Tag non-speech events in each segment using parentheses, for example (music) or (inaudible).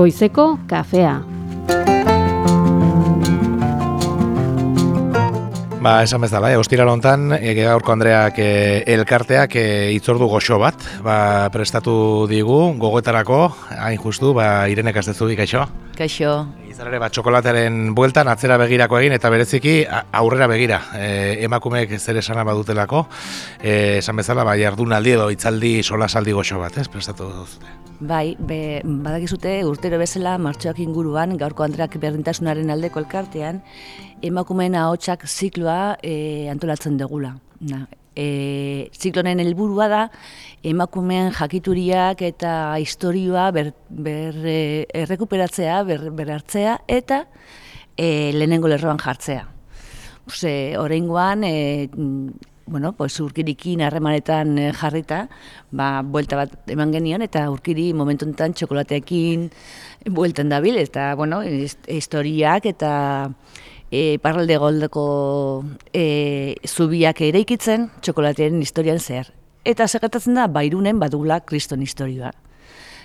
Goizeko kafea. Ba, esan bezala, eh, ostira lontan, e, gaurko Andreak e, elkarteak e, itzordu goxo bat, ba, prestatu digu, gogoetarako, hain justu, ba, irenek aztezu kaixo? Kaixo. Ere, ba, txokolatearen bueltan atzera begirako egin, eta bereziki aurrera begira, e, emakumeek zer esana badutelako, e, esan bezala, ba, jardunaldi edo itzaldi solasaldi goxo bat, ez, prestatu duzute. Bai, be, badakizute urtero bezala martxoak inguruan, gaurko Andreak berdintasunaren aldeko elkartean, emakumeen ahotsak zikloa e, antolatzen degula. Na, e, ziklonen helburua da emakumeen jakituriak eta historioa ber, ber e, errekuperatzea, ber, berartzea eta e, lehenengo lerroan jartzea. Ose, oraingoan e, bueno, pues urkirikin harremanetan jarrita, ba, buelta bat eman genion, eta urkiri momentu enten txokolateekin bueltan dabil, eta, bueno, historiak eta e, parralde goldeko e, zubiak ere ikitzen txokolatearen historian zer. Eta segertatzen da, bairunen badula kriston historioa.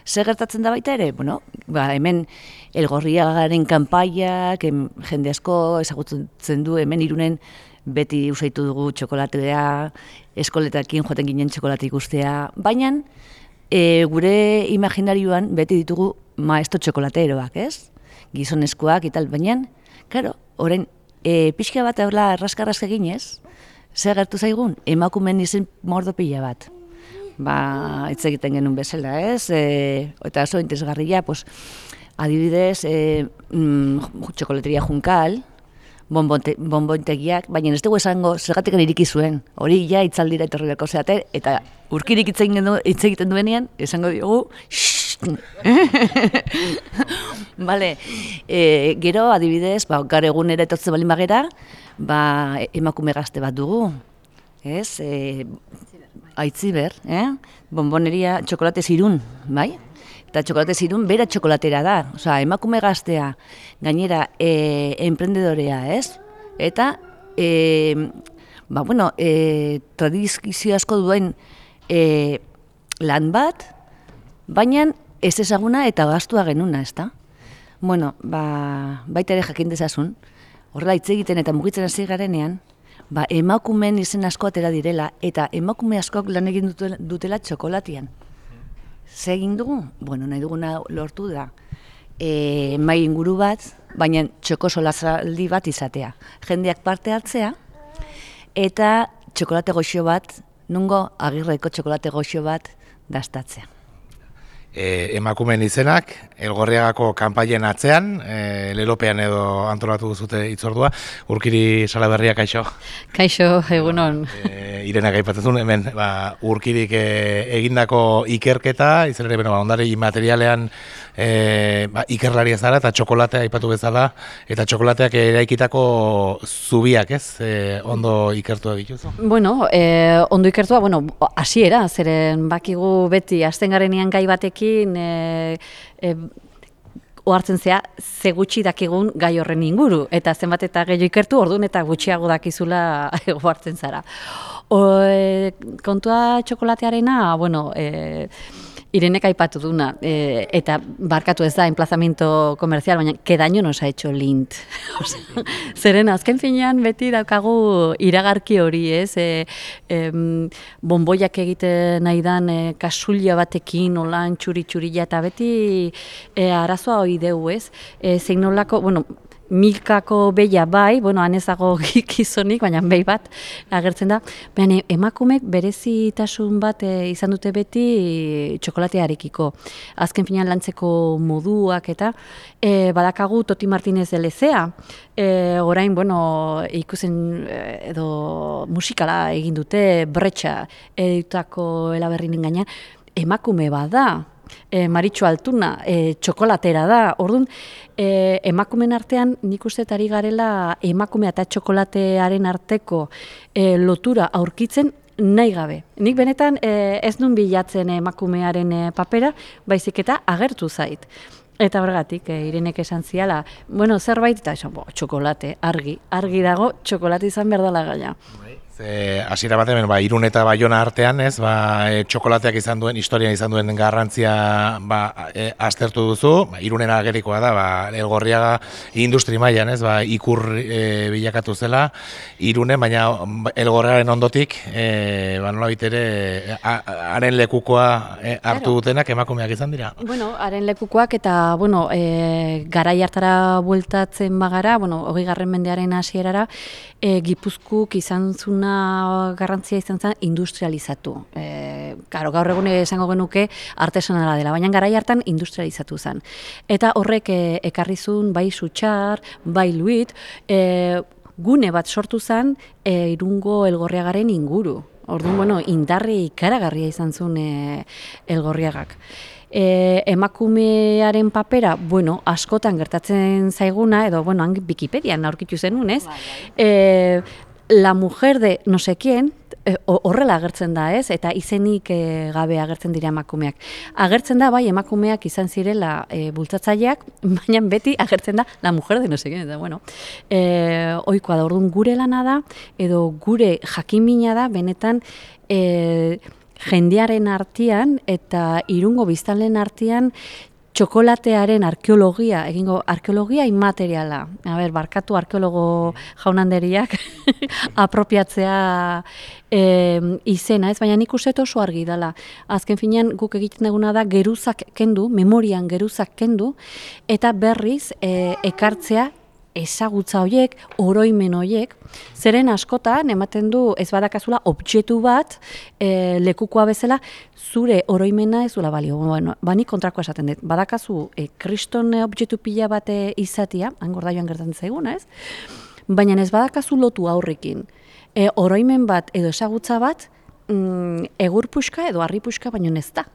Segertatzen da baita ere, bueno, ba, hemen elgorriagaren kanpaiak, jende asko ezagutzen du hemen irunen beti usaitu dugu txokolatea, eskoletakin joaten ginen txokolate ikustea, baina e, gure imaginarioan beti ditugu maestro txokolateroak, ez? Gizoneskoak eta baina, karo, Orain, e, pixka bat erla erraskarraz eginez, zer gertu zaigun, emakumen izen mordo pila bat. Ba, hitz egiten genuen bezala, ez? E, eta oso interesgarria, pues, adibidez, e, mm, txokoleteria junkal, bonbontegiak, baina ez dugu esango zergatik iriki zuen. Hori ja itzaldira etorri beharko zeate, eta urkirik hitz egiten duenean, esango diogu, Bale, (laughs) e, gero adibidez, ba, gara egun ere etortzen balin bagera, ba, emakume gazte bat dugu, ez? E, aitziber, eh? bonboneria txokolate zirun, bai? Eta txokolate zirun bera txokolatera da, Osa, emakume gaztea, gainera, e, emprendedorea, ez? Eta, e, ba, bueno, e, tradizio asko duen e, lan bat, baina ez ezaguna eta gastua genuna, ezta? Bueno, ba, baita ere jakin dezazun, horrela hitz egiten eta mugitzen hasi garenean, ba, emakumeen izen asko atera direla eta emakume askok lan egin dutela, dutela txokolatian. Ze egin dugu? Bueno, nahi duguna lortu da. E, mai inguru bat, baina txoko solazaldi bat izatea. Jendeak parte hartzea, eta txokolate goxo bat, nungo agirreko txokolate goxo bat dastatzea e, emakumen izenak, elgorriagako kanpaien atzean, e, lelopean edo antolatu duzute itzordua, urkiri salaberria kaixo? Kaixo, egunon. E, irena gaipatzen hemen, ba, urkirik e, egindako ikerketa, izan ere, ba, ondare materialean e, ba, ikerlaria zara eta txokolatea aipatu bezala, eta txokolateak eraikitako zubiak, ez? E, ondo ikertu egituzu? Bueno, e, ondo ikertua, bueno, hasiera, zeren bakigu beti, azten garenean gai batekin, e, e, ohartzen zea ze gutxi dakigun gai horren inguru eta zenbat eta gehiago ikertu ordun eta gutxiago dakizula (laughs) ohartzen zara. O, e, kontua txokolatearena, bueno, e, Irenek aipatu duna, e, eta barkatu ez da, emplazamiento komerzial, baina, daño nos ha hecho lint. (laughs) Zeren, azken finean, beti daukagu iragarki hori, ez? E, e, bomboiak egiten nahi dan, e, kasulia batekin, olan, txuri-txuri, eta beti e, arazoa hori deu, ez? E, zein nolako, bueno, milkako beia bai, bueno, anezago (laughs) gizonik, baina behi bat agertzen da. Baina emakumek berezitasun bat e, izan dute beti txokolatearekiko. Azken finan lantzeko moduak eta e, badakagu Toti Martinez Lezea. E, orain, bueno, ikusen edo musikala egin dute, bretxa edutako elaberrinen gaina, emakume bada, e, Maritxo Altuna, e, txokolatera da. Orduan, e, emakumen artean nik uste ari garela emakumea eta txokolatearen arteko e, lotura aurkitzen nahi gabe. Nik benetan e, ez nun bilatzen emakumearen papera, baizik eta agertu zait. Eta horregatik, e, irenek esan ziala, bueno, zerbait, eta esan, bo, txokolate, argi, argi dago, txokolate izan behar dela gaia. Ze hasiera batean ba Irun eta Baiona artean, ez? Ba, e, txokolateak izan duen historian izan duen garrantzia ba, e, aztertu duzu. Ba, Irunen agerikoa da, ba Elgorriaga industri mailan, ez? Ba, ikur e, bilakatu zela Irunen, baina Elgorriaren ondotik e, ba nolabait ere haren lekukoa e, hartu dutenak emakumeak izan dira. Bueno, haren lekukoak eta bueno, e, garai hartara bueltatzen bagara, bueno, 20. mendearen hasierara, e, Gipuzkuk izan zuna garrantzia izan zen industrializatu. E, karo, gaur egun esango genuke artesanala dela, baina garai hartan industrializatu zen. Eta horrek e, ekarrizun bai sutxar, bai luit, e, gune bat sortu zen e, irungo elgorriagaren inguru. Orduan, bueno, indarri ikaragarria izan zuen e, elgorriagak. E, emakumearen papera, bueno, askotan gertatzen zaiguna, edo, bueno, han Wikipedian aurkitu zenun, ez? Bai, bai. E, la mujer de no sé quién, eh, horrela agertzen da, ez? Eta izenik e, gabe agertzen dira emakumeak. Agertzen da bai emakumeak izan zirela e, bultzatzaileak, (laughs) baina beti agertzen da la mujer de no sé quién, eta bueno. Eh, ohikoa da ordun gure lana da edo gure jakimina da benetan eh jendearen artean eta irungo biztanleen artean txokolatearen arkeologia, egingo arkeologia inmateriala. A ber, barkatu arkeologo jaunanderiak (laughs) apropiatzea e, izena, ez? Baina nik uste oso argi dela. Azken finean guk egiten duguna da geruzak kendu, memorian geruzak kendu, eta berriz e, ekartzea ezagutza horiek, oroimen horiek, zeren askotan ematen du ez badakazula objektu bat e, lekukoa bezala zure oroimena ez dula balio. Bueno, bani kontrako esaten dut. Badakazu e, kriston objektu pila bate izatia, angorda joan gertatzen zaiguna ez, baina ez badakazu lotu aurrekin. E, oroimen bat edo ezagutza bat mm, egur puxka edo harri puxka baino ez da.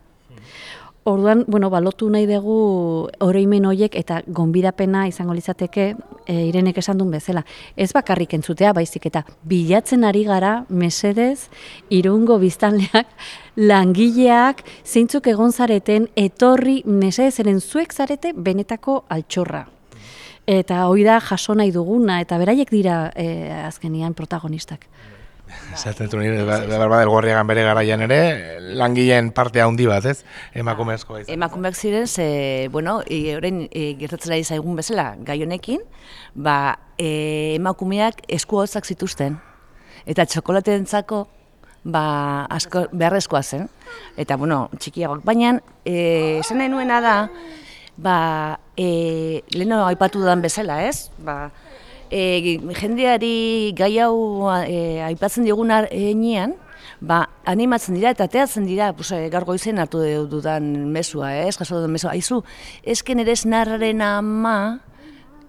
Orduan, bueno, balotu nahi dugu oroimen hoiek eta gonbidapena izango litzateke e, irenek esan duen bezala. Ez bakarrik entzutea, baizik eta bilatzen ari gara mesedez irungo biztanleak (laughs) langileak zeintzuk egon zareten etorri mesedez eren zuek zarete benetako altxorra. Eta hoi da jaso nahi duguna eta beraiek dira e, azkenian protagonistak. Zaten nire, behar elgorriagan bere garaian ere, langileen parte handi bat, ez? Emakumezko izan. Emakumeak ziren, ze, bueno, horrein e, gertatzen ari zaigun bezala, gai honekin, ba, e, emakumeak esku hotzak zituzten. Eta txokolatentzako ba, asko, beharrezkoa zen. Eta, bueno, txikiagoak. Baina, e, zen nuena da, ba, e, leheno aipatu dudan bezala, ez? Ba, e, jendeari gai hau e, aipatzen diguna enean, ba, animatzen dira eta teatzen dira, pues, e, gargo izen hartu dudan mesua, ez, jaso dudan mesua. Aizu, ezken ere esnarraren ama,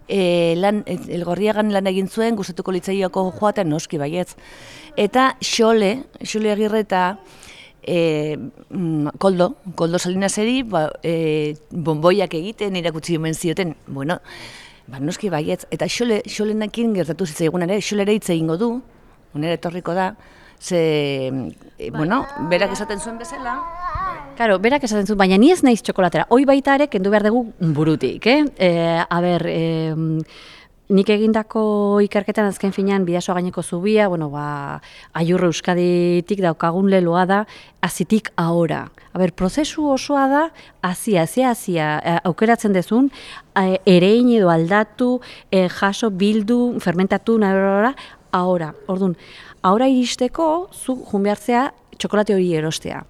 e, lan, e, elgorriagan lan egin zuen, gustatuko litzaioko joaten noski baietz. Eta xole, xole agirre eta e, mm, koldo, koldo salinazeri, ba, e, bomboiak egiten, irakutsi omen zioten, bueno, Ba, noski baietz, eta xole, xolenekin gertatu zitzaigun ere, xolere hitz egingo du, unera etorriko da, ze, e, bueno, berak esaten zuen bezala. Claro, berak esaten zuen, baina ni ez naiz txokolatera, hoi baita ere, kendu behar dugu burutik, eh? E, a ber, e, Nik egindako ikerketan azken finean bidasoa gaineko zubia, bueno, ba, aiurre euskaditik daukagun leloa da, azitik ahora. Aber, prozesu osoa da, azia, azia, azia, eh, aukeratzen dezun, e, erein edo aldatu, e, jaso, bildu, fermentatu, nahi ahora. Orduan, ahora iristeko, zu junbehartzea txokolate hori erostea.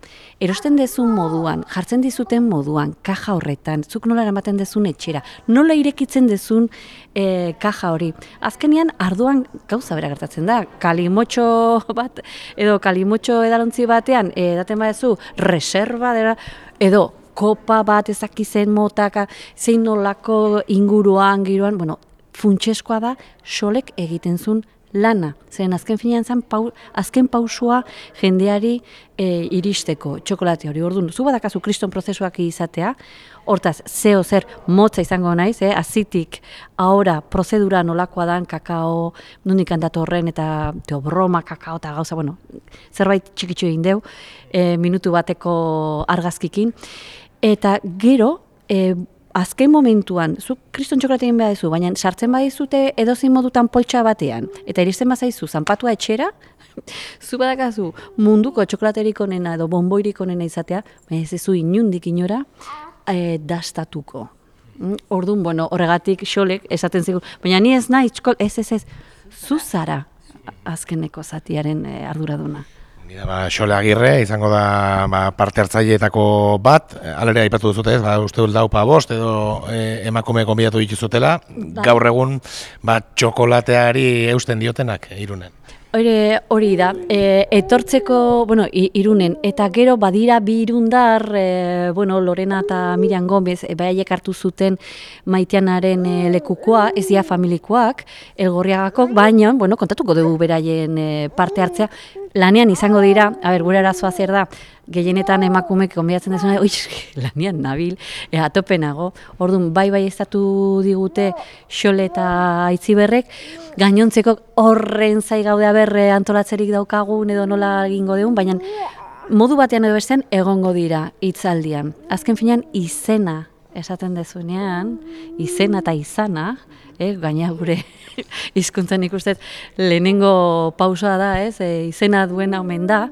Erosten dezun moduan, jartzen dizuten moduan, kaja horretan, zuk nola eramaten dezun etxera, nola irekitzen dezun e, kaja hori. Azkenian, arduan gauza bera gertatzen da, kalimotxo (laughs) bat, edo kalimotxo edalontzi batean, edaten badezu, reserva, dera, edo kopa bat ezakizen motaka, zein nolako inguruan, giroan, bueno, funtseskoa da, solek egiten zun lana. Zeren azken finean zen, pau, azken pausua jendeari e, iristeko txokolate hori. Orduan, zu badakazu kriston prozesuak izatea, hortaz, zeo zer motza izango naiz, eh? azitik, ahora, prozedura nolakoa dan, kakao, nundik handatu horren, eta teo, broma, kakao, eta gauza, bueno, zerbait txikitsu egin deu, e, minutu bateko argazkikin. Eta gero, e, azken momentuan, zu kriston txokolate egin behar baina sartzen badizute edozein modutan poltsa batean, eta iristen bazaizu zanpatua etxera, (laughs) zu badakazu munduko txokolaterik onena edo bonboirik onena izatea, baina ez zu inundik inora e, dastatuko. Mm, Orduan, bueno, horregatik xolek esaten zigu, baina ni ez nahi, txokol, ez, ez, ez, zu zara azkeneko zatiaren e, arduraduna. Nida, ba, xole agirre, izango da ba, parte hartzaileetako bat, eh, alere aipatu duzute ez, ba, uste dut daupa bost, edo e, emakume konbidatu dituzutela, gaur egun ba, txokolateari eusten diotenak irunen. Hori, hori da, e, etortzeko, bueno, irunen, eta gero badira bi irundar, e, bueno, Lorena eta Miriam Gomez, e, behaiek hartu zuten maiteanaren e, lekukoa, ez dira familikoak, elgorriagakok, baina, bueno, kontatuko dugu beraien e, parte hartzea, lanean izango dira, a ber, gure arazoa zer da, gehienetan emakumek konbidatzen dezuna, oi, (laughs) lanean nabil, e, atopenago, orduan, bai bai estatu digute xole eta aitziberrek, gainontzeko horren zai gaude berre antolatzerik daukagun edo nola egingo deun, baina modu batean edo bestean egongo dira hitzaldian. Azken finean izena esaten dezunean, izena eta izana, eh, gaina gure (laughs) hizkuntzan ikusten lehenengo pausoa da, ez, e, izena duena omen da.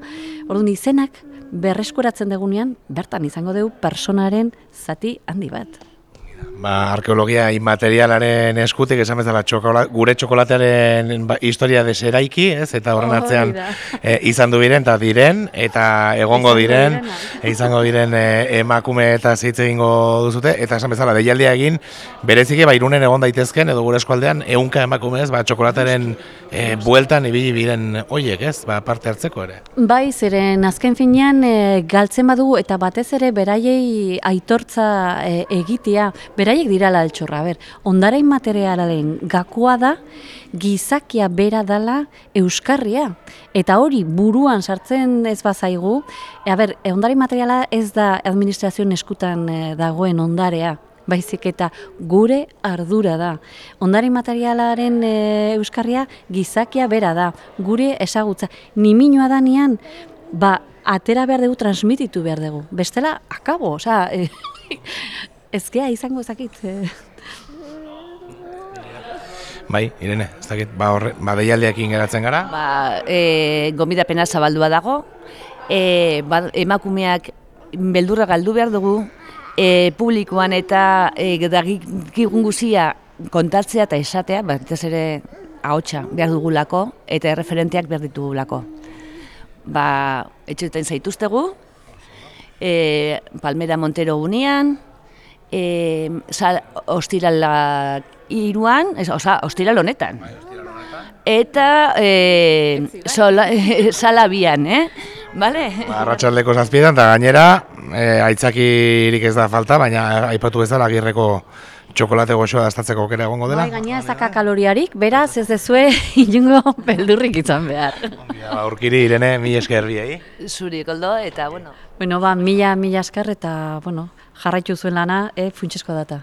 Orduan izenak berreskuratzen degunean, bertan izango dugu personaren zati handi bat. Ba, arkeologia inmaterialaren eskutik esan bezala txokola, gure txokolatearen ba, historia deseraiki, ez? Eta horren Hori atzean da. e, izan du diren eta diren eta egongo diren, e, izango diren e, emakume eta hitz egingo duzute eta esan bezala deialdia egin bereziki ba irunen egon daitezken edo gure eskualdean ehunka emakume ez, ba txokolatearen e, bueltan ibili biren hoiek, ez? Ba, parte hartzeko ere. Bai, zeren azken finean e, galtzen badugu eta batez ere beraiei aitortza e, egitea, beraiek dirala altxorra, ber, ondarain materialaren gakoa da, gizakia bera dala euskarria. Eta hori buruan sartzen ez bazaigu, e, a ber, e, ondarain materiala ez da administrazioen eskutan e, dagoen ondarea, baizik eta gure ardura da. Ondare materialaren e, euskarria gizakia bera da, gure ezagutza. Niminoa danean, ba, atera behar dugu, transmititu behar dugu. Bestela, akabo, osea, e, ezkea izango ezakit. E, Bai, Irene, ez dakit, ba, horre, ba, deialdiakin geratzen gara. Ba, e, gomidapena zabaldua dago, e, ba, emakumeak beldurra galdu behar dugu, e, publikoan eta e, dagikigun guzia kontatzea eta esatea, batez ere ahotsa behar dugulako eta erreferenteak behar ditugulako. Ba, etxetan zaituztegu, e, Palmera Montero unian, e, sal, ostirala iruan, ez, oza, ostiral honetan. Eta e, sola, (laughs) sala bian, eh? Bale? Ba, Arratxaldeko zazpietan, eta gainera, e, aitzakirik ez da falta, baina aipatu bezala agirreko txokolate goxoa dastatzeko aukera egongo dela. bai, gainera ez daka kaloriarik, beraz ez dezue (laughs) inungo beldurrik izan behar. Ja, aurkiri, Irene, mi esker biei. Zuri, koldo, eta bueno, Bueno, ba, mila, mila esker eta, bueno, jarraitu zuen lana, e, funtsezko data.